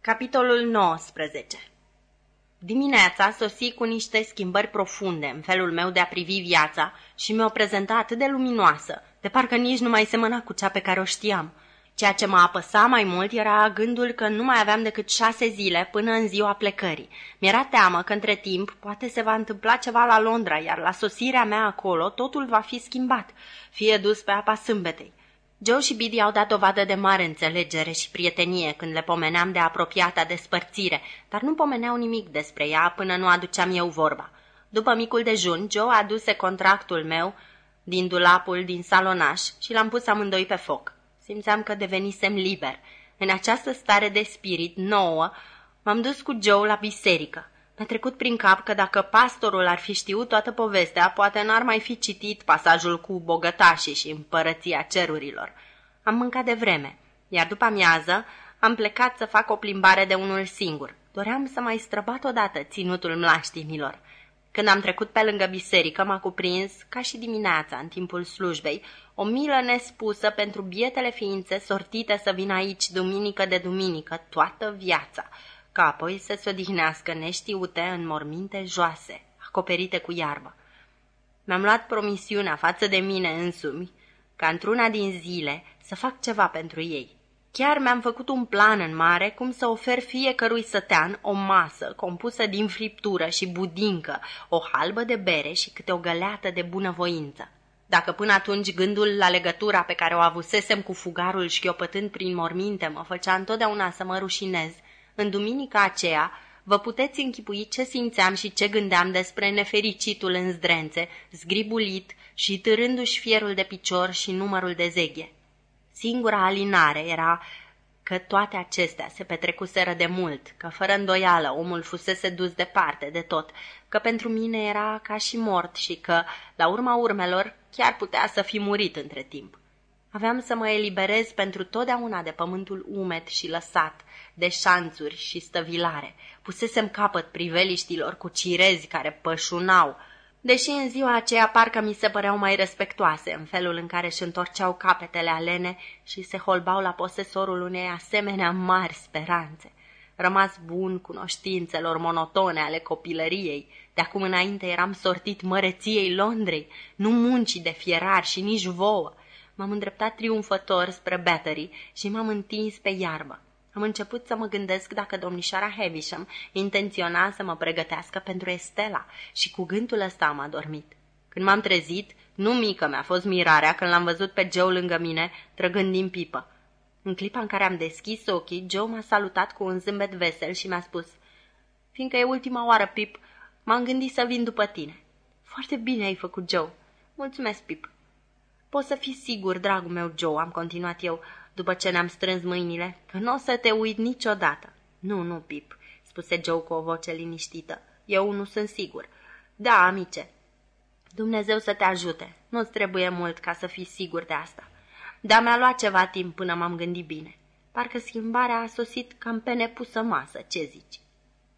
Capitolul 19 Dimineața sosi cu niște schimbări profunde în felul meu de a privi viața și mi-o prezenta atât de luminoasă, de parcă nici nu mai semăna cu cea pe care o știam. Ceea ce mă apăsa mai mult era gândul că nu mai aveam decât șase zile până în ziua plecării. Mi-era teamă că între timp poate se va întâmpla ceva la Londra, iar la sosirea mea acolo totul va fi schimbat, fie dus pe apa sâmbetei. Joe și Biddy au dat dovadă de mare înțelegere și prietenie când le pomeneam de apropiata despărțire, dar nu pomeneau nimic despre ea până nu aduceam eu vorba. După micul dejun, Joe aduse contractul meu din dulapul din salonaș și l-am pus amândoi pe foc. Simțeam că devenisem liber. În această stare de spirit nouă, m-am dus cu Joe la biserică. Mi-a trecut prin cap că dacă pastorul ar fi știut toată povestea, poate n-ar mai fi citit pasajul cu bogătașii și împărăția cerurilor. Am mâncat de vreme, iar după amiază am plecat să fac o plimbare de unul singur. Doream să mai străbat odată ținutul mlaștinilor. Când am trecut pe lângă biserică, m-a cuprins, ca și dimineața, în timpul slujbei, o milă nespusă pentru bietele ființe sortite să vină aici duminică de duminică toată viața – ca apoi să se odihnească neștiute în morminte joase, acoperite cu iarbă. Mi-am luat promisiunea față de mine însumi ca într-una din zile să fac ceva pentru ei. Chiar mi-am făcut un plan în mare cum să ofer fiecărui sătean o masă compusă din friptură și budincă, o halbă de bere și câte o găleată de bunăvoință. Dacă până atunci gândul la legătura pe care o avusesem cu fugarul șchiopătând prin morminte mă făcea întotdeauna să mă rușinez, în duminica aceea, vă puteți închipui ce simțeam și ce gândeam despre nefericitul în zdrențe, zgribulit și târându-și fierul de picior și numărul de zeghe. Singura alinare era că toate acestea se petrecuseră de mult, că fără îndoială omul fusese dus departe de tot, că pentru mine era ca și mort și că, la urma urmelor, chiar putea să fi murit între timp. Aveam să mă eliberez pentru totdeauna de pământul umed și lăsat, de șanțuri și stăvilare. Pusesem capăt priveliștilor cu cirezi care pășunau, deși în ziua aceea parcă mi se păreau mai respectoase în felul în care își întorceau capetele alene și se holbau la posesorul unei asemenea mari speranțe. Rămas bun cunoștințelor monotone ale copilăriei, de acum înainte eram sortit măreției Londrei, nu muncii de fierar și nici vouă. M-am îndreptat triumfător spre Battery și m-am întins pe iarbă. Am început să mă gândesc dacă domnișoara Havisham intenționa să mă pregătească pentru Estela și cu gândul ăsta am adormit. Când m-am trezit, nu mică mi-a fost mirarea când l-am văzut pe Joe lângă mine, trăgând din pipă. În clipa în care am deschis ochii, Joe m-a salutat cu un zâmbet vesel și mi-a spus Fiindcă e ultima oară, Pip, m-am gândit să vin după tine. Foarte bine ai făcut, Joe. Mulțumesc, Pip. Poți să fii sigur, dragul meu Joe, am continuat eu, după ce ne-am strâns mâinile, că nu o să te uit niciodată. Nu, nu, Pip, spuse Joe cu o voce liniștită. Eu nu sunt sigur. Da, amice. Dumnezeu să te ajute. Nu-ți trebuie mult ca să fii sigur de asta. Dar mi-a luat ceva timp până m-am gândit bine. Parcă schimbarea a sosit cam pe nepusă masă, ce zici?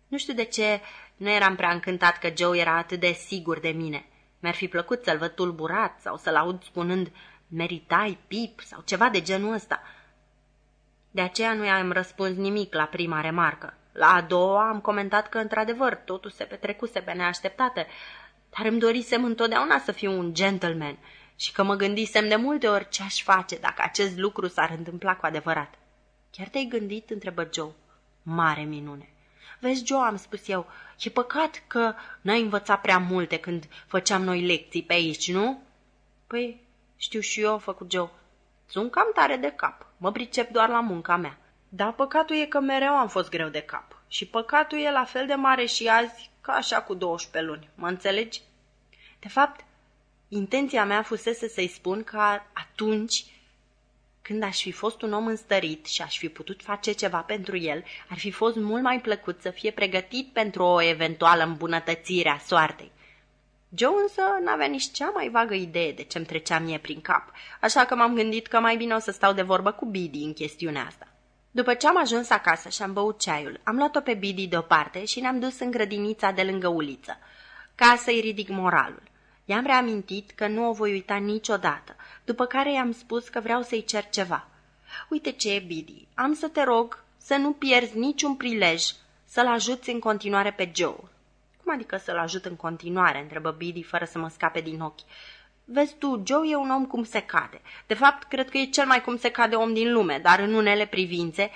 Nu știu de ce nu eram prea încântat că Joe era atât de sigur de mine. Mi-ar fi plăcut să-l văd tulburat sau să-l aud spunând meritai pip sau ceva de genul ăsta. De aceea nu i-am răspuns nimic la prima remarcă. La a doua am comentat că, într-adevăr, totul se petrecuse pe neașteptate, dar îmi dorisem întotdeauna să fiu un gentleman și că mă gândisem de multe ori ce aș face dacă acest lucru s-ar întâmpla cu adevărat. Chiar te-ai gândit? întrebă Joe. Mare minune. Vezi, Joe, am spus eu, e păcat că n-ai învățat prea multe când făceam noi lecții pe aici, nu? Păi, știu și eu, a făcut Joe. Sunt cam tare de cap. Mă pricep doar la munca mea. Dar păcatul e că mereu am fost greu de cap. Și păcatul e la fel de mare și azi ca așa cu 12 luni. Mă înțelegi? De fapt, intenția mea fusese să-i spun că atunci când aș fi fost un om înstărit și aș fi putut face ceva pentru el, ar fi fost mult mai plăcut să fie pregătit pentru o eventuală îmbunătățire a soartei. Joe însă n-avea nici cea mai vagă idee de ce-mi trecea mie prin cap, așa că m-am gândit că mai bine o să stau de vorbă cu Bidi în chestiunea asta. După ce am ajuns acasă și am băut ceaiul, am luat-o pe Bidi deoparte și ne-am dus în grădinița de lângă uliță, ca să-i ridic moralul. I-am reamintit că nu o voi uita niciodată, după care i-am spus că vreau să-i cer ceva. Uite ce e, Bidi, am să te rog să nu pierzi niciun prilej să-l ajuți în continuare pe Joe. Cum adică să-l ajut în continuare? întrebă Biddy fără să mă scape din ochi. Vezi tu, Joe e un om cum se cade. De fapt, cred că e cel mai cum se cade om din lume, dar în unele privințe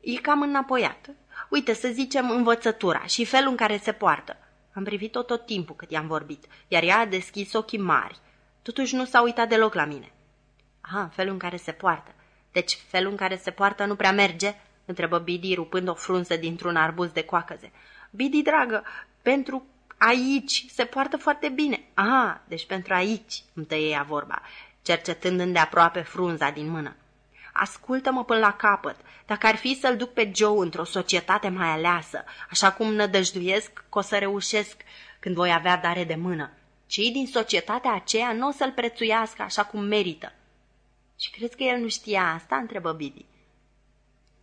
e cam înapoiat. Uite, să zicem, învățătura și felul în care se poartă. Am privit-o tot timpul cât i-am vorbit, iar ea a deschis ochii mari. Totuși nu s-a uitat deloc la mine. Aha, felul în care se poartă. Deci felul în care se poartă nu prea merge?" întrebă Bidi, rupând o frunză dintr-un arbuz de coacăze. Bidi, dragă, pentru aici se poartă foarte bine. Ah, deci pentru aici, îmi tăie ea vorba, cercetând îndeaproape frunza din mână. Ascultă-mă până la capăt. Dacă ar fi să-l duc pe Joe într-o societate mai aleasă, așa cum nădăjduiesc că o să reușesc când voi avea dare de mână, cei din societatea aceea nu o să-l prețuiască așa cum merită. Și crezi că el nu știa asta? întrebă Bidi.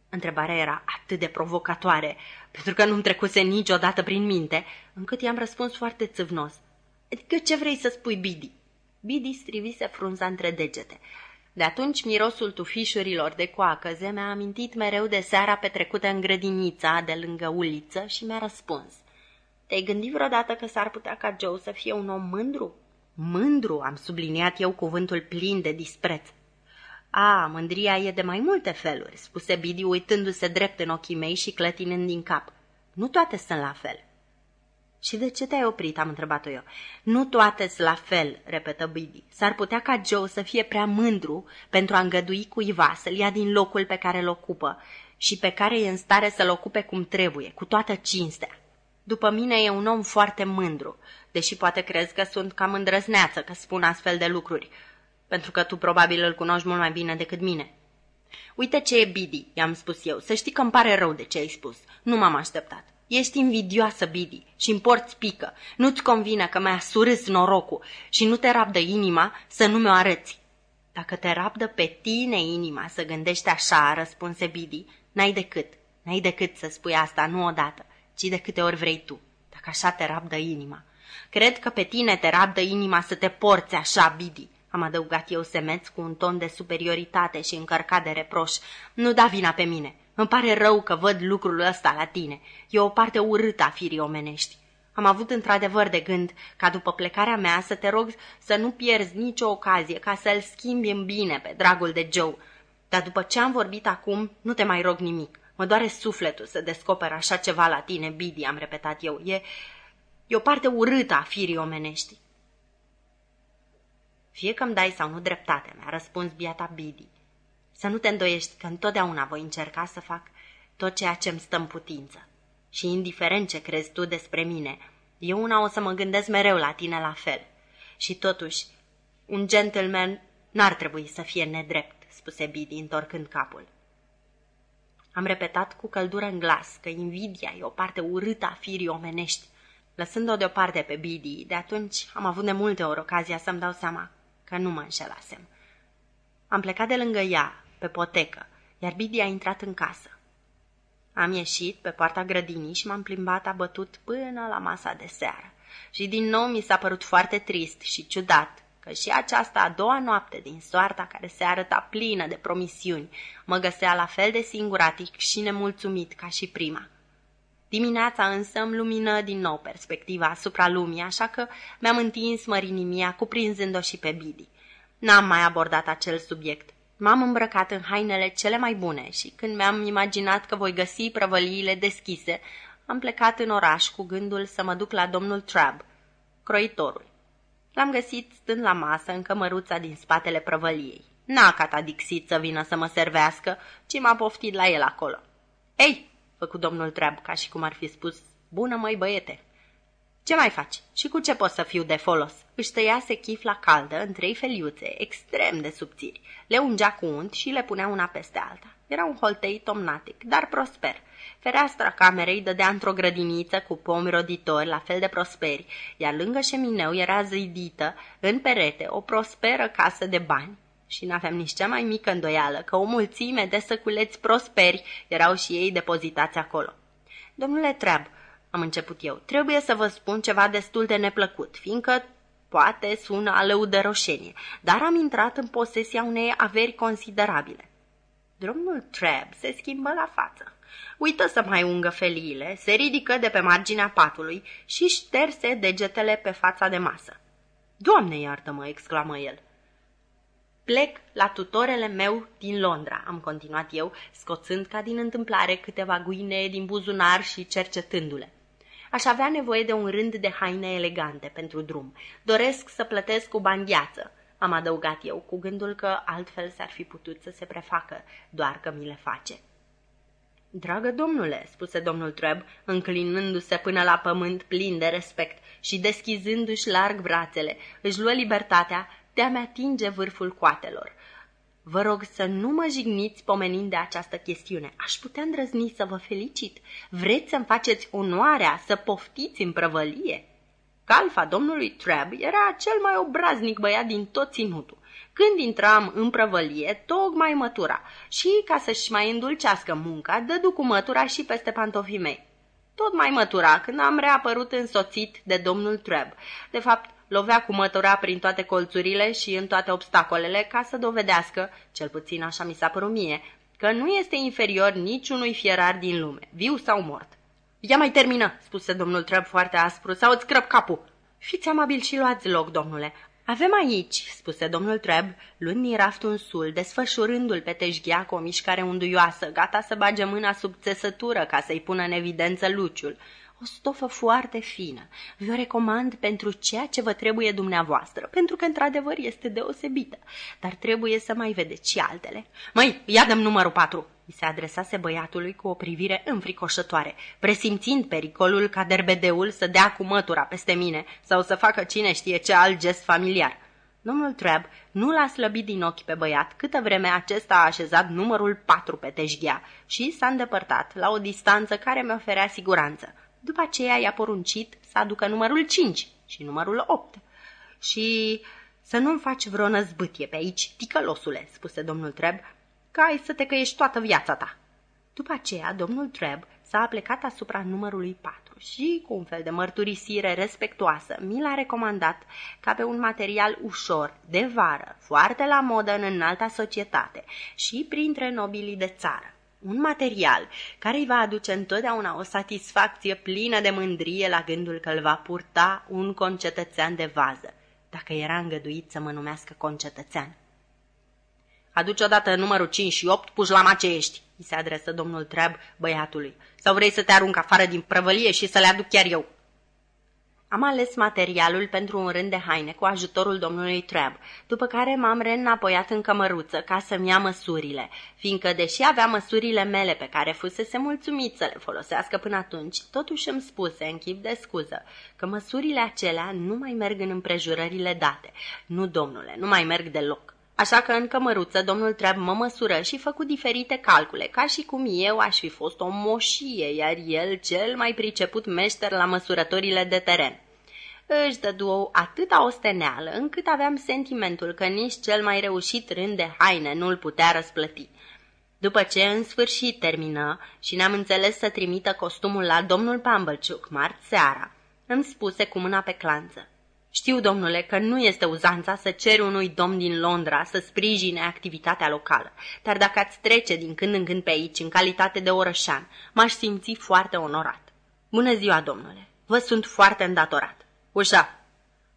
Întrebarea era atât de provocatoare, pentru că nu-mi trecuse niciodată prin minte, încât i-am răspuns foarte țâvnos. Adică ce vrei să spui, Bidi? Bidi strivise frunza între degete. De atunci mirosul tufișurilor de coacăze mi-a amintit mereu de seara petrecută în grădinița de lângă uliță și mi-a răspuns. Te-ai gândit vreodată că s-ar putea ca Joe să fie un om mândru? Mândru, am subliniat eu cuvântul plin de dispreț. A, mândria e de mai multe feluri, spuse Bidi uitându-se drept în ochii mei și clătinând din cap. Nu toate sunt la fel. Și de ce te-ai oprit?" am întrebat-o eu. Nu toate sunt la fel," repetă Bidi. S-ar putea ca Joe să fie prea mândru pentru a îngădui cuiva să-l ia din locul pe care îl ocupă și pe care e în stare să-l ocupe cum trebuie, cu toată cinstea. După mine e un om foarte mândru, deși poate crezi că sunt cam îndrăzneață că spun astfel de lucruri, pentru că tu probabil îl cunoști mult mai bine decât mine. Uite ce e Bidi, i-am spus eu, să știi că îmi pare rău de ce ai spus. Nu m-am așteptat. Ești invidioasă, Bidi, și îmi porți pică. Nu-ți convine că mi-a surâs norocul și nu te rabdă inima să nu mi-o arăți. Dacă te rabdă pe tine inima să gândești așa, răspunse Bidi, n-ai decât, n-ai decât să spui asta nu odată, ci de câte ori vrei tu, dacă așa te rabdă inima. Cred că pe tine te rabdă inima să te porți așa, Bidi, am adăugat eu semeț cu un ton de superioritate și încărcat de reproș. Nu da vina pe mine. Îmi pare rău că văd lucrul ăsta la tine. E o parte urâtă a firii omenești. Am avut într-adevăr de gând ca după plecarea mea să te rog să nu pierzi nicio ocazie ca să-l schimbi în bine pe dragul de Joe. Dar după ce am vorbit acum, nu te mai rog nimic. Mă doare sufletul să descoper așa ceva la tine, Bidi, am repetat eu. E, e o parte urâtă a firii omenești. Fie că-mi dai sau nu dreptate, mi-a răspuns biata Bidi. Să nu te îndoiești că întotdeauna voi încerca să fac tot ceea ce îmi stă în putință. Și indiferent ce crezi tu despre mine, eu una o să mă gândesc mereu la tine la fel. Și totuși, un gentleman n-ar trebui să fie nedrept, spuse Bidi, întorcând capul. Am repetat cu căldură în glas că invidia e o parte urâtă a firii omenești. Lăsând-o deoparte pe Bidi, de atunci am avut de multe ori ocazia să-mi dau seama că nu mă înșelasem. Am plecat de lângă ea, pe potecă, iar Bidi a intrat în casă. Am ieșit pe poarta grădinii și m-am plimbat abătut până la masa de seară. Și din nou mi s-a părut foarte trist și ciudat că și aceasta a doua noapte din soarta care se arăta plină de promisiuni mă găsea la fel de singuratic și nemulțumit ca și prima. Dimineața însă îmi lumină din nou perspectiva asupra lumii, așa că mi-am întins mărinimia cuprinzând-o și pe Bidi. N-am mai abordat acel subiect. M-am îmbrăcat în hainele cele mai bune și când mi-am imaginat că voi găsi prăvăliile deschise, am plecat în oraș cu gândul să mă duc la domnul Trab, croitorul. L-am găsit stând la masă în cămăruța din spatele prăvăliei. N-a catadixit să vină să mă servească, ci m-a poftit la el acolo. Ei, făcu domnul Treab, ca și cum ar fi spus, bună măi băiete. Ce mai faci? Și cu ce pot să fiu de folos? Își tăiase chifla caldă în trei feliuțe, extrem de subțiri. Le ungea cu unt și le punea una peste alta. Era un holtei tomnatic, dar prosper. Fereastra camerei dădea într-o grădiniță cu pomi roditori, la fel de prosperi, iar lângă șemineu era zidită, în perete, o prosperă casă de bani și n-aveam nici cea mai mică îndoială că o mulțime de săculeți prosperi erau și ei depozitați acolo. Domnule Treab, am început eu, trebuie să vă spun ceva destul de neplăcut, fiindcă poate sună alău de roșenie, dar am intrat în posesia unei averi considerabile. Domnul Treb se schimbă la față. Uită să mai ungă feliile, se ridică de pe marginea patului și șterse degetele pe fața de masă. Doamne iartă-mă!" exclamă el. Plec la tutorele meu din Londra, am continuat eu, scoțând ca din întâmplare câteva guine din buzunar și cercetându-le. Aș avea nevoie de un rând de haine elegante pentru drum. Doresc să plătesc cu bani gheață, am adăugat eu, cu gândul că altfel s-ar fi putut să se prefacă, doar că mi le face. Dragă domnule, spuse domnul Treb, înclinându-se până la pământ plin de respect și deschizându-și larg brațele, își luă libertatea de a-mi atinge vârful coatelor. Vă rog să nu mă jigniți pomenind de această chestiune. Aș putea îndrăzni să vă felicit. Vreți să-mi faceți onoarea să poftiți în prăvălie? Calfa domnului Treb era cel mai obraznic băiat din tot ținutul. Când intram în prăvălie, tocmai mătura și, ca să-și mai îndulcească munca, dădu cu mătura și peste pantofii mei. Tot mai mătura când am reapărut însoțit de domnul Treb. De fapt, lovea cu mătura prin toate colțurile și în toate obstacolele ca să dovedească, cel puțin așa mi s-a părut mie, că nu este inferior niciunui fierar din lume, viu sau mort. Ia mai termină, spuse domnul Treb foarte aspru, sau îți crăp capul. Fiți amabil și luați loc, domnule. Avem aici, spuse domnul Treb, luând din raft un sul, desfășurându-l pe teșghea cu o mișcare unduioasă, gata să bage mâna sub țesătură ca să-i pună în evidență luciul o stofă foarte fină. Vi-o recomand pentru ceea ce vă trebuie dumneavoastră, pentru că într-adevăr este deosebită, dar trebuie să mai vedeți și altele. Măi, ia dăm numărul patru! Îi se adresase băiatului cu o privire înfricoșătoare, presimțind pericolul ca derbedeul să dea cu mătura peste mine sau să facă cine știe ce alt gest familiar. Domnul Treb nu l-a slăbit din ochi pe băiat câtă vreme acesta a așezat numărul patru pe teșghea și s-a îndepărtat la o distanță care mi oferea siguranță. După aceea i-a poruncit să aducă numărul 5 și numărul 8. Și să nu-mi faci vreo năzbâtie pe aici, ticălosule, spuse domnul Treb, că ai să te căiești toată viața ta. După aceea, domnul Treb s-a plecat asupra numărului 4 și, cu un fel de mărturisire respectuoasă, mi l-a recomandat ca pe un material ușor, de vară, foarte la modă în înalta societate și printre nobilii de țară un material care îi va aduce întotdeauna o satisfacție plină de mândrie la gândul că îl va purta un concetățean de vază, dacă era îngăduit să mă numească concetățean. Aduci odată numărul 5 și 8, puși la mace ești, îi se adresă domnul Treab băiatului. Sau vrei să te arunc afară din prăvălie și să le aduc chiar eu? Am ales materialul pentru un rând de haine cu ajutorul domnului Treb, după care m-am reînapoiat în cămăruță ca să-mi ia măsurile, fiindcă, deși avea măsurile mele pe care fusese mulțumit să le folosească până atunci, totuși îmi spuse în chip de scuză că măsurile acelea nu mai merg în împrejurările date. Nu, domnule, nu mai merg deloc. Așa că în cămăruță domnul Treb mă măsură și făcu diferite calcule, ca și cum eu aș fi fost o moșie, iar el cel mai priceput meșter la măsurătorile de teren. Își dădu atâta osteneală, încât aveam sentimentul că nici cel mai reușit rând de haine nu-l putea răsplăti. După ce în sfârșit termină și ne-am înțeles să trimită costumul la domnul Pambălciuc marți seara, îmi spuse cu mâna pe clanță. Știu, domnule, că nu este uzanța să ceri unui domn din Londra să sprijine activitatea locală, dar dacă ați trece din când în când pe aici, în calitate de orășan, m-aș simți foarte onorat. Bună ziua, domnule! Vă sunt foarte îndatorat. Ușa!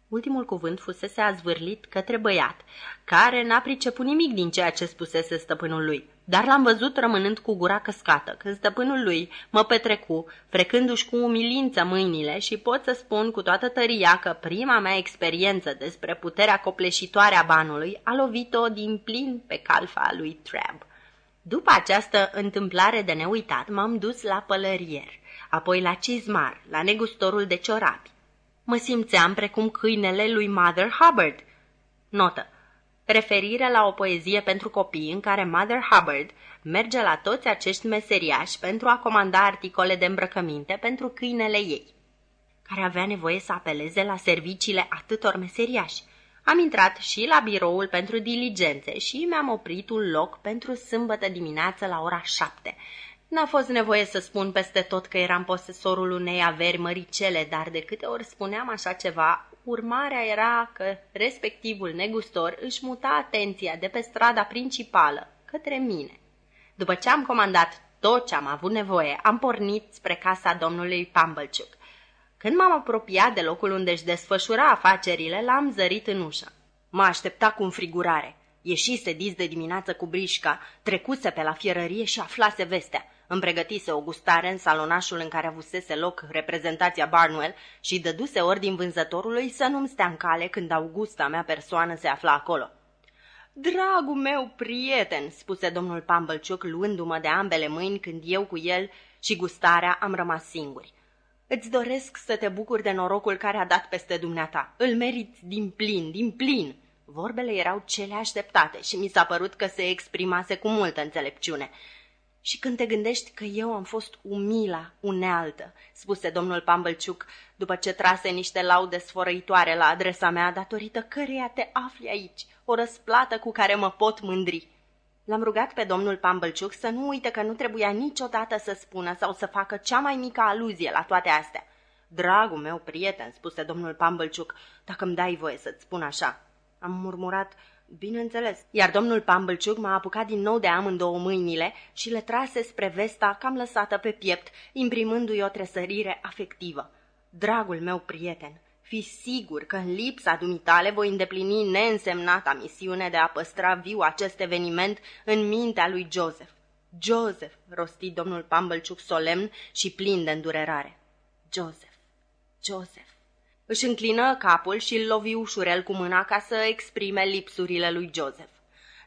Ultimul cuvânt fusese azvârlit către băiat, care n-a priceput nimic din ceea ce spusese stăpânul lui, dar l-am văzut rămânând cu gura căscată, când stăpânul lui mă petrecu, frecându-și cu umilință mâinile și pot să spun cu toată tăria că prima mea experiență despre puterea copleșitoare a banului a lovit-o din plin pe calfa lui Trab. După această întâmplare de neuitat, m-am dus la pălărier, apoi la cizmar, la negustorul de ciorapi. Mă simțeam precum câinele lui Mother Hubbard. Notă. Referire la o poezie pentru copii în care Mother Hubbard merge la toți acești meseriași pentru a comanda articole de îmbrăcăminte pentru câinele ei, care avea nevoie să apeleze la serviciile atâtor meseriași. Am intrat și la biroul pentru diligențe și mi-am oprit un loc pentru sâmbătă dimineață la ora șapte. N-a fost nevoie să spun peste tot că eram posesorul unei averi măricele, dar de câte ori spuneam așa ceva, urmarea era că respectivul negustor își muta atenția de pe strada principală către mine. După ce am comandat tot ce am avut nevoie, am pornit spre casa domnului Pumblechook. Când m-am apropiat de locul unde își desfășura afacerile, l-am zărit în ușă. Mă aștepta cu înfrigurare. Ieșise dis de dimineață cu brișca, trecuse pe la fierărie și aflase vestea. Îmi pregătise o gustare în salonașul în care avusese loc reprezentația Barnwell și dăduse ordin vânzătorului să nu-mi stea în cale când Augusta mea persoană se afla acolo. Dragul meu prieten, spuse domnul Pumblechook luându-mă de ambele mâini când eu cu el și gustarea am rămas singuri. Îți doresc să te bucuri de norocul care a dat peste dumneata. Îl meriți din plin, din plin. Vorbele erau cele așteptate și mi s-a părut că se exprimase cu multă înțelepciune. Și când te gândești că eu am fost umila unealtă, spuse domnul Pambălciuc, după ce trase niște laude sfărăitoare la adresa mea, datorită căreia te afli aici, o răsplată cu care mă pot mândri. L-am rugat pe domnul Pambălciuc să nu uite că nu trebuia niciodată să spună sau să facă cea mai mică aluzie la toate astea. Dragul meu prieten, spuse domnul Pambălciuc, dacă îmi dai voie să-ți spun așa. Am murmurat, bineînțeles, iar domnul Pambălciuc m-a apucat din nou de amândouă mâinile și le trase spre vesta cam lăsată pe piept, imprimându-i o tresărire afectivă. Dragul meu prieten, fi sigur că în lipsa dumitale voi îndeplini neînsemnata misiune de a păstra viu acest eveniment în mintea lui Joseph. Joseph, rosti domnul Pambălciuc solemn și plin de îndurerare. Joseph, Joseph. Își înclină capul și îl lovi ușurel cu mâna ca să exprime lipsurile lui Joseph.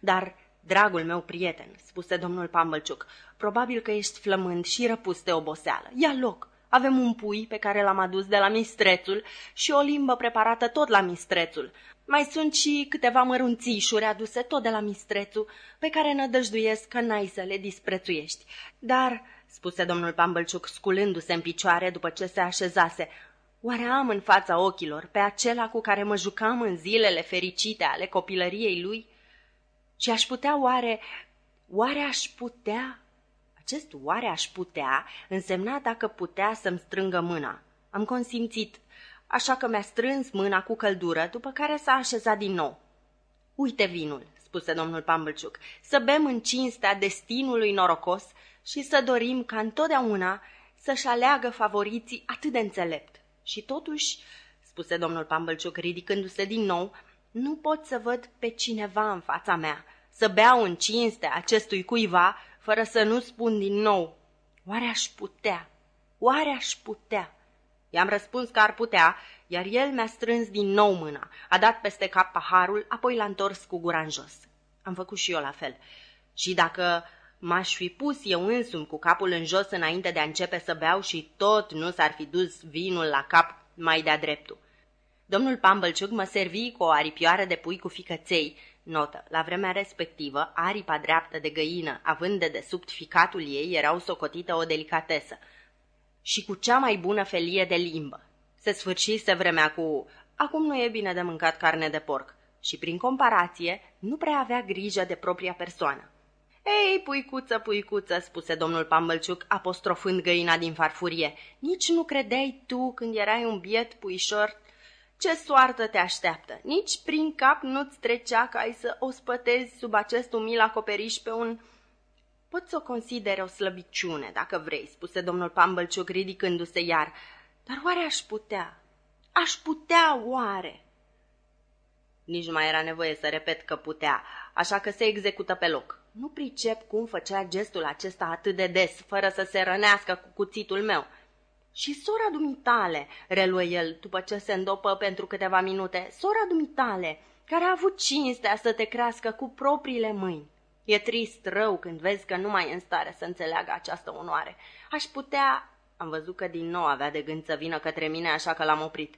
Dar, dragul meu prieten, spuse domnul Pambălciuc, probabil că ești flămând și răpus de oboseală. Ia loc, avem un pui pe care l-am adus de la mistrețul și o limbă preparată tot la mistrețul. Mai sunt și câteva mărunțișuri aduse tot de la mistrețul, pe care nădăjduiesc că n-ai să le disprețuiești. Dar, spuse domnul Pambălciuc, sculându-se în picioare după ce se așezase, oare am în fața ochilor pe acela cu care mă jucam în zilele fericite ale copilăriei lui? Și aș putea oare, oare aș putea acest oare aș putea însemna dacă putea să-mi strângă mâna. Am consimțit, așa că mi-a strâns mâna cu căldură, după care s-a așezat din nou. Uite vinul, spuse domnul Pambălciuc, să bem în cinstea destinului norocos și să dorim ca întotdeauna să-și aleagă favoriții atât de înțelept. Și totuși, spuse domnul Pambălciuc ridicându-se din nou, nu pot să văd pe cineva în fața mea, să beau în cinste acestui cuiva fără să nu spun din nou, oare aș putea, oare aș putea? I-am răspuns că ar putea, iar el mi-a strâns din nou mâna, a dat peste cap paharul, apoi l-a întors cu gura în jos. Am făcut și eu la fel. Și dacă m-aș fi pus eu însumi cu capul în jos înainte de a începe să beau și tot nu s-ar fi dus vinul la cap mai de-a dreptul. Domnul Pambălciuc mă servi cu o aripioară de pui cu ficăței Notă. La vremea respectivă, aripa dreaptă de găină, având de desubt ficatul ei, erau socotită o delicatesă. Și cu cea mai bună felie de limbă. Se sfârșise vremea cu acum nu e bine de mâncat carne de porc și, prin comparație, nu prea avea grijă de propria persoană. Ei, puicuță, puicuță, spuse domnul Pambălciuc, apostrofând găina din farfurie, nici nu credeai tu când erai un biet puișor ce soartă te așteaptă? Nici prin cap nu-ți trecea ca ai să o spătezi sub acest umil acoperiș pe un... Poți să o consideri o slăbiciune, dacă vrei, spuse domnul Pambălciuc ridicându-se iar. Dar oare aș putea? Aș putea oare? Nici nu mai era nevoie să repet că putea, așa că se execută pe loc. Nu pricep cum făcea gestul acesta atât de des, fără să se rănească cu cuțitul meu. Și sora dumitale, reluă el după ce se îndopă pentru câteva minute, sora dumitale, care a avut cinstea să te crească cu propriile mâini. E trist rău când vezi că nu mai e în stare să înțeleagă această onoare. Aș putea... Am văzut că din nou avea de gând să vină către mine, așa că l-am oprit.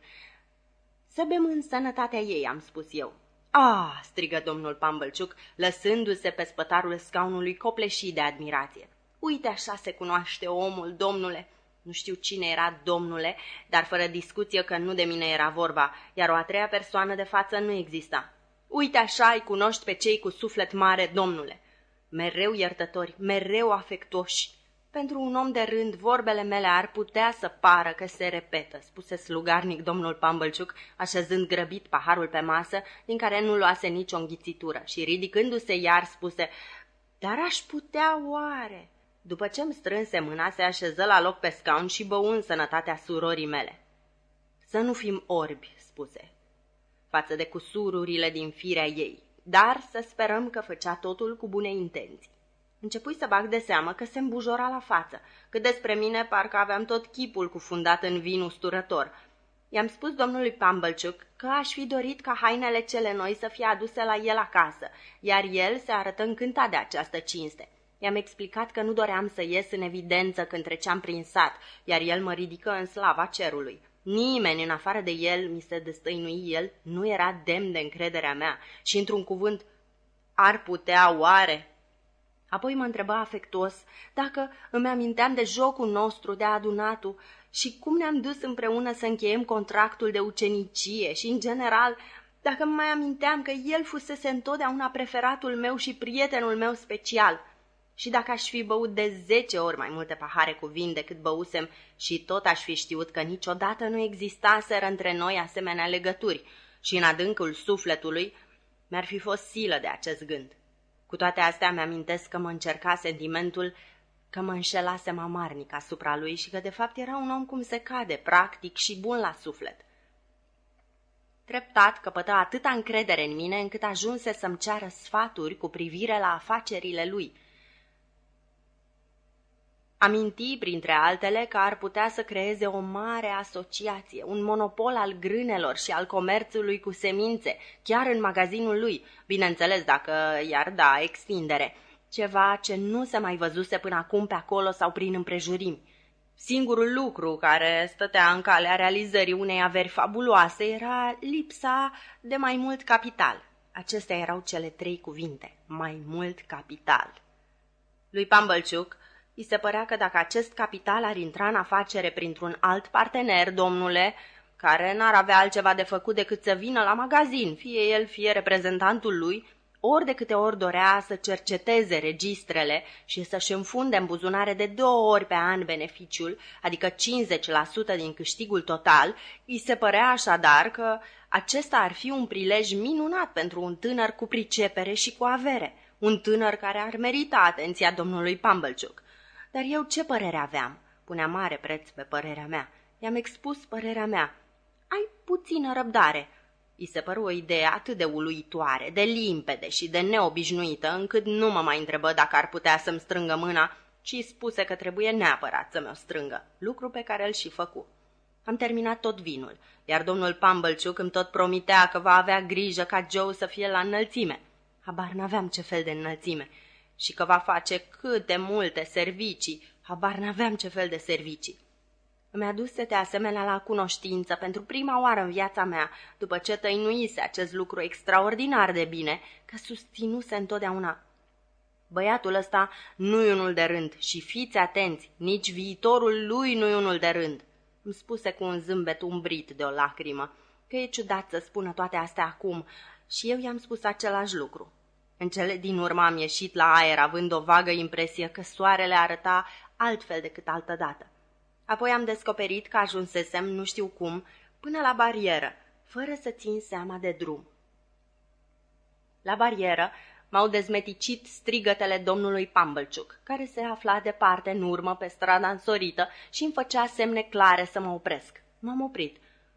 Să bem în sănătatea ei, am spus eu. Ah, strigă domnul Pambălciuc, lăsându-se pe spătarul scaunului copleșit de admirație. Uite așa se cunoaște omul, domnule. Nu știu cine era domnule, dar fără discuție că nu de mine era vorba, iar o a treia persoană de față nu exista. Uite așa îi cunoști pe cei cu suflet mare, domnule. Mereu iertători, mereu afectoși. Pentru un om de rând, vorbele mele ar putea să pară că se repetă, spuse slugarnic domnul Pambălciuc, așezând grăbit paharul pe masă, din care nu luase nicio înghițitură, și ridicându-se iar spuse, Dar aș putea oare? După ce îmi strânse mâna, se așeză la loc pe scaun și bău în sănătatea surorii mele. Să nu fim orbi, spuse, față de cusururile din firea ei, dar să sperăm că făcea totul cu bune intenții. Începui să bag de seamă că se îmbujora la față, că despre mine parcă aveam tot chipul cufundat în vin usturător. I-am spus domnului Pambălciuc că aș fi dorit ca hainele cele noi să fie aduse la el acasă, iar el se arătă încântat de această cinste. I-am explicat că nu doream să ies în evidență când treceam prin sat, iar el mă ridică în slava cerului. Nimeni, în afară de el, mi se destăinui el, nu era demn de încrederea mea și, într-un cuvânt, ar putea oare? Apoi mă întreba afectuos dacă îmi aminteam de jocul nostru de adunatul și cum ne-am dus împreună să încheiem contractul de ucenicie și, în general, dacă îmi mai aminteam că el fusese întotdeauna preferatul meu și prietenul meu special – și dacă aș fi băut de zece ori mai multe pahare cu vin decât băusem și tot aș fi știut că niciodată nu existaseră între noi asemenea legături și în adâncul sufletului mi-ar fi fost silă de acest gând. Cu toate astea mi-amintesc că mă încerca sentimentul că mă înșelasem amarnic asupra lui și că de fapt era un om cum se cade, practic și bun la suflet. Treptat căpătă atâta încredere în mine încât ajunse să-mi ceară sfaturi cu privire la afacerile lui – Aminti, printre altele, că ar putea să creeze o mare asociație, un monopol al grânelor și al comerțului cu semințe, chiar în magazinul lui, bineînțeles dacă i-ar da extindere, ceva ce nu se mai văzuse până acum pe acolo sau prin împrejurimi. Singurul lucru care stătea în calea realizării unei averi fabuloase era lipsa de mai mult capital. Acestea erau cele trei cuvinte, mai mult capital. Lui Pambălciuc I se părea că dacă acest capital ar intra în afacere printr-un alt partener, domnule, care n-ar avea altceva de făcut decât să vină la magazin, fie el, fie reprezentantul lui, ori de câte ori dorea să cerceteze registrele și să-și înfunde în buzunare de două ori pe an beneficiul, adică 50% din câștigul total, îi se părea așadar că acesta ar fi un prilej minunat pentru un tânăr cu pricepere și cu avere, un tânăr care ar merita atenția domnului Pambălciuc. Dar eu ce părere aveam? Punea mare preț pe părerea mea. I-am expus părerea mea. Ai puțină răbdare. I se păru o idee atât de uluitoare, de limpede și de neobișnuită, încât nu mă mai întrebă dacă ar putea să-mi strângă mâna, ci spuse că trebuie neapărat să mi-o strângă, lucru pe care îl și făcu. Am terminat tot vinul, iar domnul Pambălciuc îmi tot promitea că va avea grijă ca Joe să fie la înălțime. Habar n-aveam ce fel de înălțime și că va face cât de multe servicii, habar n-aveam ce fel de servicii. Îmi aduse de asemenea la cunoștință pentru prima oară în viața mea, după ce tăinuise acest lucru extraordinar de bine, că susținuse întotdeauna. Băiatul ăsta nu-i unul de rând și fiți atenți, nici viitorul lui nu-i unul de rând. Îmi spuse cu un zâmbet umbrit de o lacrimă, că e ciudat să spună toate astea acum și eu i-am spus același lucru. În cele din urmă am ieșit la aer, având o vagă impresie că soarele arăta altfel decât altădată. Apoi am descoperit că ajunsesem, nu știu cum, până la barieră, fără să țin seama de drum. La barieră m-au dezmeticit strigătele domnului Pambălciuc, care se afla departe în urmă pe strada însorită și îmi făcea semne clare să mă opresc. M-am oprit.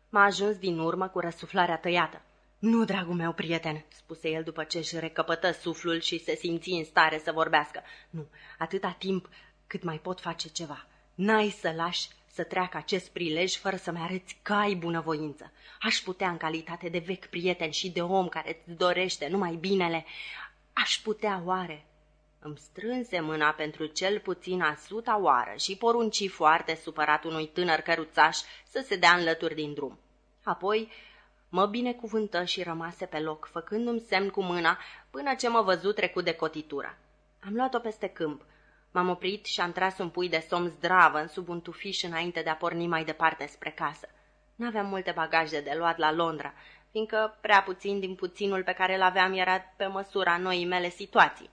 M-a ajuns din urmă cu răsuflarea tăiată. Nu, dragul meu prieten, spuse el după ce își recăpătă suflul și se simți în stare să vorbească. Nu, atâta timp cât mai pot face ceva. N-ai să lași să treacă acest prilej fără să-mi arăți că ai bunăvoință. Aș putea, în calitate de vechi prieten și de om care îți dorește numai binele, aș putea oare? Îmi strânse mâna pentru cel puțin a suta oară și porunci foarte supărat unui tânăr căruțaș să se dea înlături din drum. Apoi mă binecuvântă și rămase pe loc, făcându-mi semn cu mâna până ce mă văzut trecut de cotitură. Am luat-o peste câmp. M-am oprit și am tras un pui de somn zdravă în sub un tufiș înainte de a porni mai departe spre casă. N-aveam multe bagaje de luat la Londra, fiindcă prea puțin din puținul pe care îl aveam era pe măsura noii mele situații.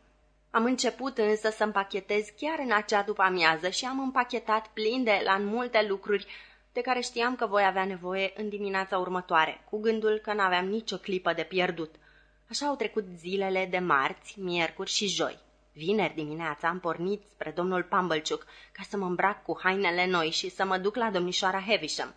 Am început însă să împachetez chiar în acea după amiază și am împachetat plin de la multe lucruri de care știam că voi avea nevoie în dimineața următoare, cu gândul că n-aveam nicio clipă de pierdut. Așa au trecut zilele de marți, miercuri și joi. Vineri dimineața am pornit spre domnul Pumblechook ca să mă îmbrac cu hainele noi și să mă duc la domnișoara Havisham.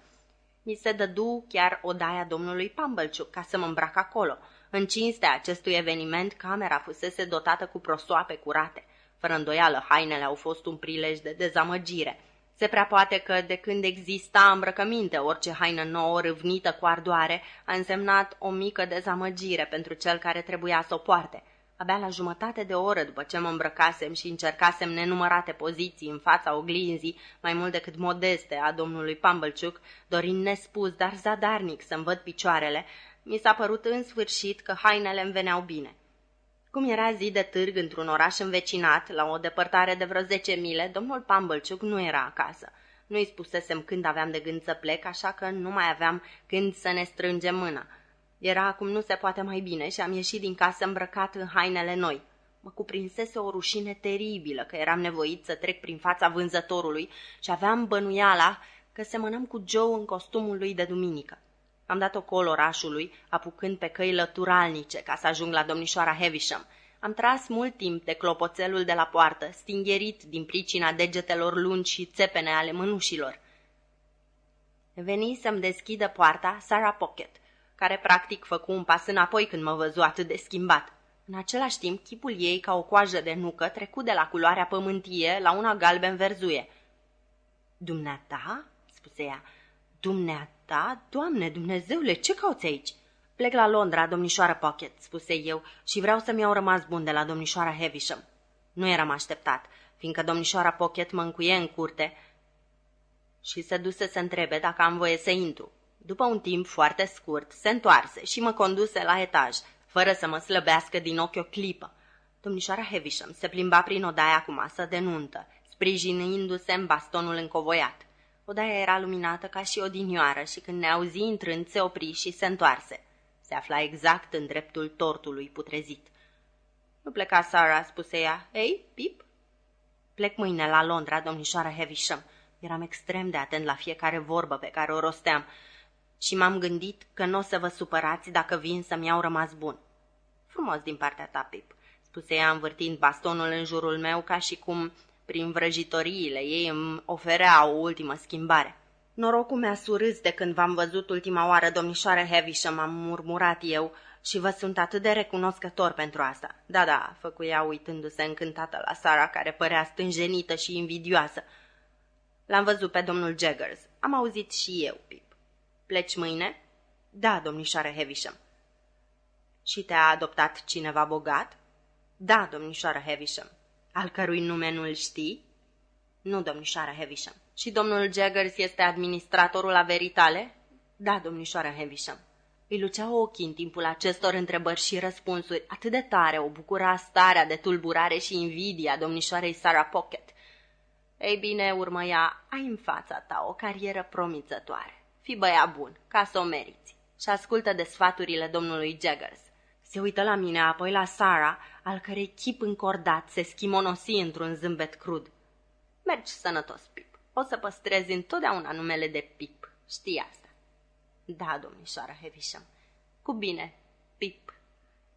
Mi se dădu chiar odaia domnului Pumblechook ca să mă îmbrac acolo. În cinstea acestui eveniment, camera fusese dotată cu prosoape curate. Fără îndoială, hainele au fost un prilej de dezamăgire. Se prea poate că de când exista îmbrăcăminte, orice haină nouă râvnită cu ardoare a însemnat o mică dezamăgire pentru cel care trebuia să o poarte. Abia la jumătate de oră după ce mă îmbrăcasem și încercasem nenumărate poziții în fața oglinzii, mai mult decât modeste, a domnului Pumblechook, dorind nespus, dar zadarnic să-mi văd picioarele, mi s-a părut în sfârșit că hainele îmi veneau bine. Cum era zi de târg într-un oraș învecinat, la o depărtare de vreo zece mile, domnul Pumblechook nu era acasă. Nu-i spusesem când aveam de gând să plec, așa că nu mai aveam când să ne strângem mâna. Era acum nu se poate mai bine și am ieșit din casă îmbrăcat în hainele noi. Mă cuprinsese o rușine teribilă că eram nevoit să trec prin fața vânzătorului și aveam bănuiala că semănăm cu Joe în costumul lui de duminică. Am dat-o col orașului, apucând pe căi lăturalnice ca să ajung la domnișoara Havisham. Am tras mult timp de clopoțelul de la poartă, stingherit din pricina degetelor lungi și țepene ale mânușilor. Veni să-mi deschidă poarta Sarah Pocket, care practic făcu un pas înapoi când mă văzu atât de schimbat. În același timp, chipul ei, ca o coajă de nucă, trecu de la culoarea pământie la una galben verzuie. Dumneata?" spuse ea. Dumneata? Doamne, Dumnezeule, ce cauți aici?" Plec la Londra, domnișoară Pocket," spuse eu, și vreau să-mi iau rămas bun de la domnișoara Havisham. Nu eram așteptat, fiindcă domnișoara Pocket mă încuie în curte și se duse să întrebe dacă am voie să intru. După un timp foarte scurt, se întoarse și mă conduse la etaj, fără să mă slăbească din ochi o clipă. Domnișoara Havisham se plimba prin odaia cu masă de nuntă, sprijinindu-se în bastonul încovoiat. Odaia era luminată ca și odinioară și când ne auzi intrând se opri și se întoarse. Se afla exact în dreptul tortului putrezit. Nu pleca Sara, spuse ea. Ei, Pip? Plec mâine la Londra, domnișoara Havisham. Eram extrem de atent la fiecare vorbă pe care o rosteam și m-am gândit că nu o să vă supărați dacă vin să-mi iau rămas bun. Frumos din partea ta, Pip, spuse ea învârtind bastonul în jurul meu ca și cum prin vrăjitoriile ei îmi oferea o ultimă schimbare. Norocul mi-a surâs de când v-am văzut ultima oară, domnișoare Havisham, am murmurat eu, și vă sunt atât de recunoscător pentru asta. Da, da, făcu ea uitându-se încântată la Sara, care părea stânjenită și invidioasă. L-am văzut pe domnul Jaggers. Am auzit și eu, Pip. Pleci mâine? Da, domnișoare Havisham. Și te-a adoptat cineva bogat? Da, domnișoară Havisham. Al cărui nume nu-l știi? Nu, domnișoară Havisham. Și domnul Jaggers este administratorul averii tale? Da, domnișoară Havisham. Îi luceau ochii în timpul acestor întrebări și răspunsuri. Atât de tare o bucura starea de tulburare și invidia domnișoarei Sarah Pocket. Ei bine, urmă ea, ai în fața ta o carieră promițătoare. Fii băia bun, ca să o meriți. Și ascultă de sfaturile domnului Jaggers. Se uită la mine, apoi la Sara, al cărei chip încordat se schimonosi într-un zâmbet crud. Mergi sănătos, Pip. O să păstrezi întotdeauna numele de Pip. Știi asta. Da, domnișoară Havisham. Cu bine, Pip.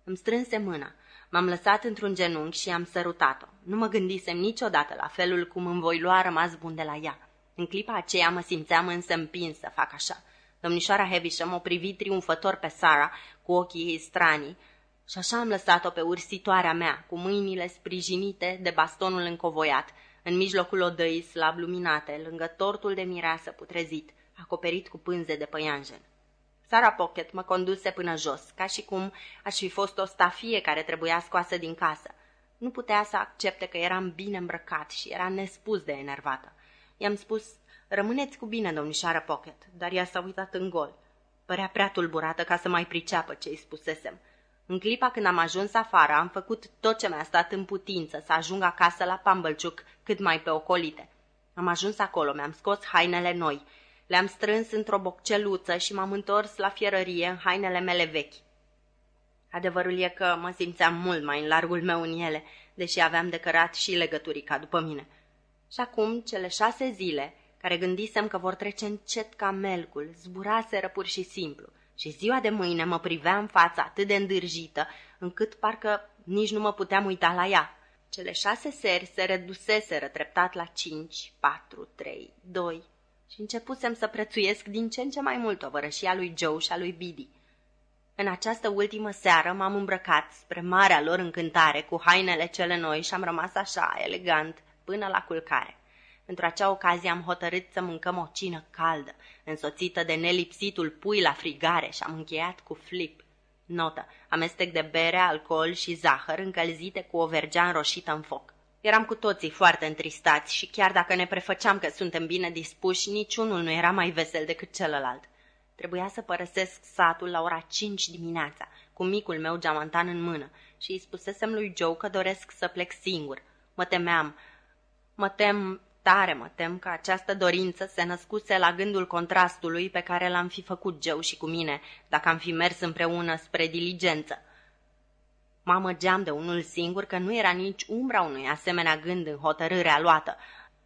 Îmi strânse mâna. M-am lăsat într-un genunchi și am sărutat-o. Nu mă gândisem niciodată la felul cum îmi voi lua rămas bun de la ea. În clipa aceea mă simțeam însă împins să fac așa. Domnișoara Havisham o privi triumfător pe Sara cu ochii ei stranii și așa am lăsat-o pe ursitoarea mea, cu mâinile sprijinite de bastonul încovoiat, în mijlocul odăii slab luminate, lângă tortul de mireasă putrezit, acoperit cu pânze de păianjen. Sara Pocket mă conduse până jos, ca și cum aș fi fost o stafie care trebuia scoasă din casă. Nu putea să accepte că eram bine îmbrăcat și era nespus de enervată. I-am spus, rămâneți cu bine, domnișoară Pocket, dar ea s-a uitat în gol. Părea prea tulburată ca să mai priceapă ce îi spusesem. În clipa când am ajuns afară, am făcut tot ce mi-a stat în putință să ajung acasă la Pambălciuc cât mai pe ocolite. Am ajuns acolo, mi-am scos hainele noi, le-am strâns într-o bocceluță și m-am întors la fierărie în hainele mele vechi. Adevărul e că mă simțeam mult mai în largul meu în ele, deși aveam de cărat și legăturica după mine. Și acum, cele șase zile, care gândisem că vor trece încet ca melcul, zburaseră pur și simplu – și ziua de mâine mă privea în fața atât de îndârjită, încât parcă nici nu mă puteam uita la ea. Cele șase seri se reduseseră treptat la cinci, patru, trei, doi și începusem să prețuiesc din ce în ce mai mult ovărășia lui Joe și a lui Biddy. În această ultimă seară m-am îmbrăcat spre marea lor încântare cu hainele cele noi și am rămas așa, elegant, până la culcare. Pentru acea ocazie am hotărât să mâncăm o cină caldă, însoțită de nelipsitul pui la frigare și am încheiat cu flip. Notă. Amestec de bere, alcool și zahăr încălzite cu o vergea înroșită în foc. Eram cu toții foarte întristați și chiar dacă ne prefăceam că suntem bine dispuși, niciunul nu era mai vesel decât celălalt. Trebuia să părăsesc satul la ora cinci dimineața, cu micul meu geamantan în mână, și îi spusesem lui Joe că doresc să plec singur. Mă temeam, mă tem Tare mă tem că această dorință se născuse la gândul contrastului pe care l-am fi făcut Geu și cu mine, dacă am fi mers împreună spre diligență. Mă amăgeam de unul singur că nu era nici umbra unui asemenea gând în hotărârea luată,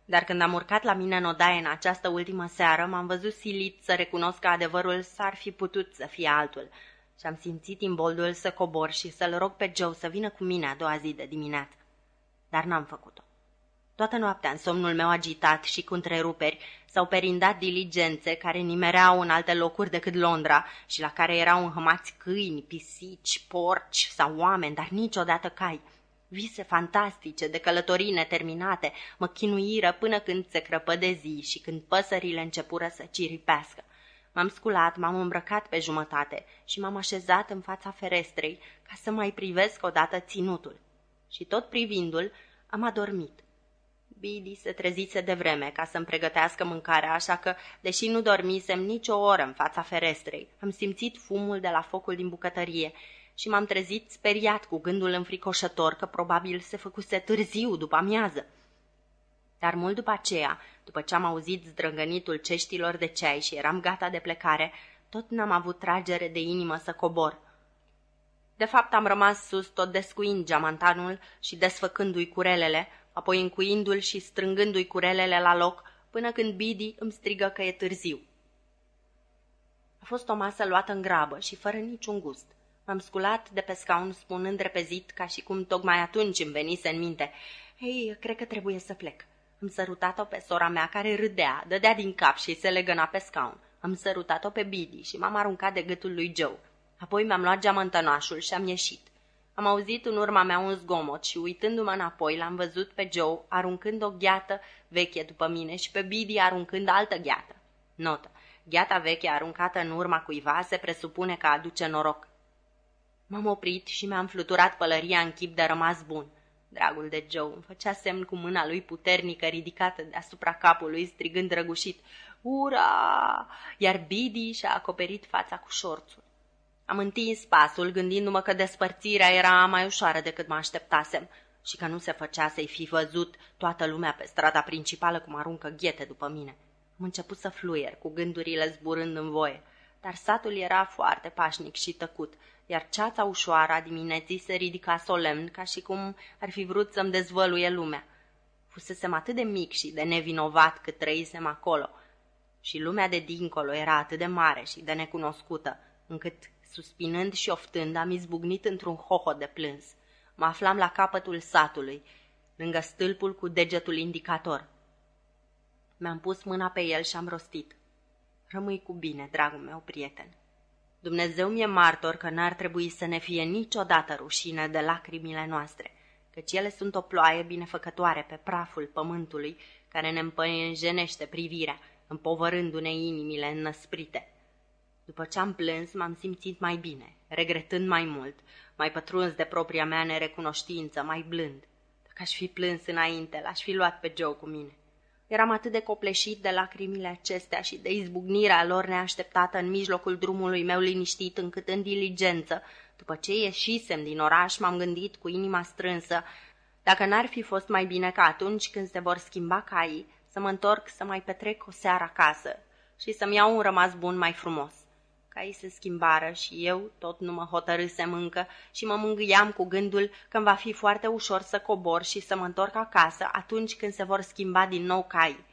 dar când am urcat la mine în odaie în această ultimă seară, m-am văzut silit să recunosc că adevărul s-ar fi putut să fie altul și am simțit imboldul să cobor și să-l rog pe Joe să vină cu mine a doua zi de dimineață. Dar n-am făcut-o. Toată noaptea, în somnul meu agitat și cu întreruperi, s-au perindat diligențe care nimereau în alte locuri decât Londra și la care erau înhămați câini, pisici, porci sau oameni, dar niciodată cai. Vise fantastice de călătorii neterminate mă chinuiră până când se crăpă de zi și când păsările începură să ciripească. M-am sculat, m-am îmbrăcat pe jumătate și m-am așezat în fața ferestrei ca să mai privesc odată ținutul. Și tot privindu-l, am adormit. Bidi se trezise de vreme ca să-mi pregătească mâncarea, așa că, deși nu dormisem nicio oră în fața ferestrei, am simțit fumul de la focul din bucătărie și m-am trezit speriat cu gândul înfricoșător că probabil se făcuse târziu după amiază. Dar mult după aceea, după ce am auzit zdrângănitul ceștilor de ceai și eram gata de plecare, tot n-am avut tragere de inimă să cobor. De fapt, am rămas sus tot descuind geamantanul și desfăcându-i curelele, apoi încuindu-l și strângându-i curelele la loc, până când Bidi îmi strigă că e târziu. A fost o masă luată în grabă și fără niciun gust. M-am sculat de pe scaun spunând repezit, ca și cum tocmai atunci îmi venise în minte. Hei, cred că trebuie să plec. Am sărutat-o pe sora mea care râdea, dădea din cap și se legăna pe scaun. Am sărutat-o pe Bidi și m-am aruncat de gâtul lui Joe. Apoi mi-am luat geamăntănașul și am ieșit. Am auzit în urma mea un zgomot și uitându-mă înapoi l-am văzut pe Joe aruncând o gheată veche după mine și pe Bidi aruncând altă gheată. Notă. Gheata veche aruncată în urma cuiva se presupune că aduce noroc. M-am oprit și mi-am fluturat pălăria în chip de rămas bun. Dragul de Joe îmi făcea semn cu mâna lui puternică ridicată deasupra capului, strigând răgușit, Ura! Iar Bidi și-a acoperit fața cu șorțul. Am întins pasul, gândindu-mă că despărțirea era mai ușoară decât mă așteptasem și că nu se făcea să-i fi văzut toată lumea pe strada principală cum aruncă ghete după mine. Am început să fluier, cu gândurile zburând în voie, dar satul era foarte pașnic și tăcut, iar ceața ușoară a dimineții se ridica solemn, ca și cum ar fi vrut să-mi dezvăluie lumea. Fusesem atât de mic și de nevinovat cât trăisem acolo, și lumea de dincolo era atât de mare și de necunoscută, încât Suspinând și oftând, am izbucnit într-un hohot de plâns. Mă aflam la capătul satului, lângă stâlpul cu degetul indicator. Mi-am pus mâna pe el și am rostit. Rămâi cu bine, dragul meu prieten. Dumnezeu mi-e martor că n-ar trebui să ne fie niciodată rușine de lacrimile noastre, căci ele sunt o ploaie binefăcătoare pe praful pământului care ne împăienjenește privirea, împovărându-ne inimile înnăsprite. După ce am plâns, m-am simțit mai bine, regretând mai mult, mai pătruns de propria mea nerecunoștință, mai blând. Dacă aș fi plâns înainte, l-aș fi luat pe Joe cu mine. Eram atât de copleșit de lacrimile acestea și de izbucnirea lor neașteptată în mijlocul drumului meu liniștit, încât în diligență, după ce ieșisem din oraș, m-am gândit cu inima strânsă, dacă n-ar fi fost mai bine ca atunci când se vor schimba caii, să mă întorc să mai petrec o seară acasă și să-mi iau un rămas bun mai frumos ei se schimbară și eu tot nu mă hotărâsem încă și mă mângâiam cu gândul că va fi foarte ușor să cobor și să mă întorc acasă atunci când se vor schimba din nou cai.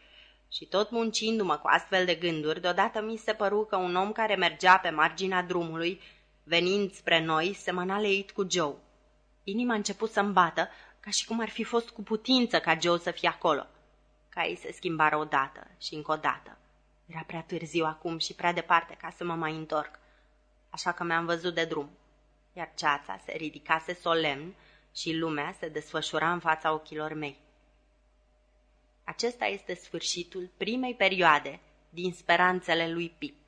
Și tot muncindu-mă cu astfel de gânduri, deodată mi se păru că un om care mergea pe marginea drumului, venind spre noi, semăna leit cu Joe. Inima a început să-mi bată ca și cum ar fi fost cu putință ca Joe să fie acolo. Caii se schimbară odată și încă o dată. Era prea târziu acum și prea departe ca să mă mai întorc, așa că mi-am văzut de drum. Iar ceața se ridicase solemn și lumea se desfășura în fața ochilor mei. Acesta este sfârșitul primei perioade din speranțele lui Pip.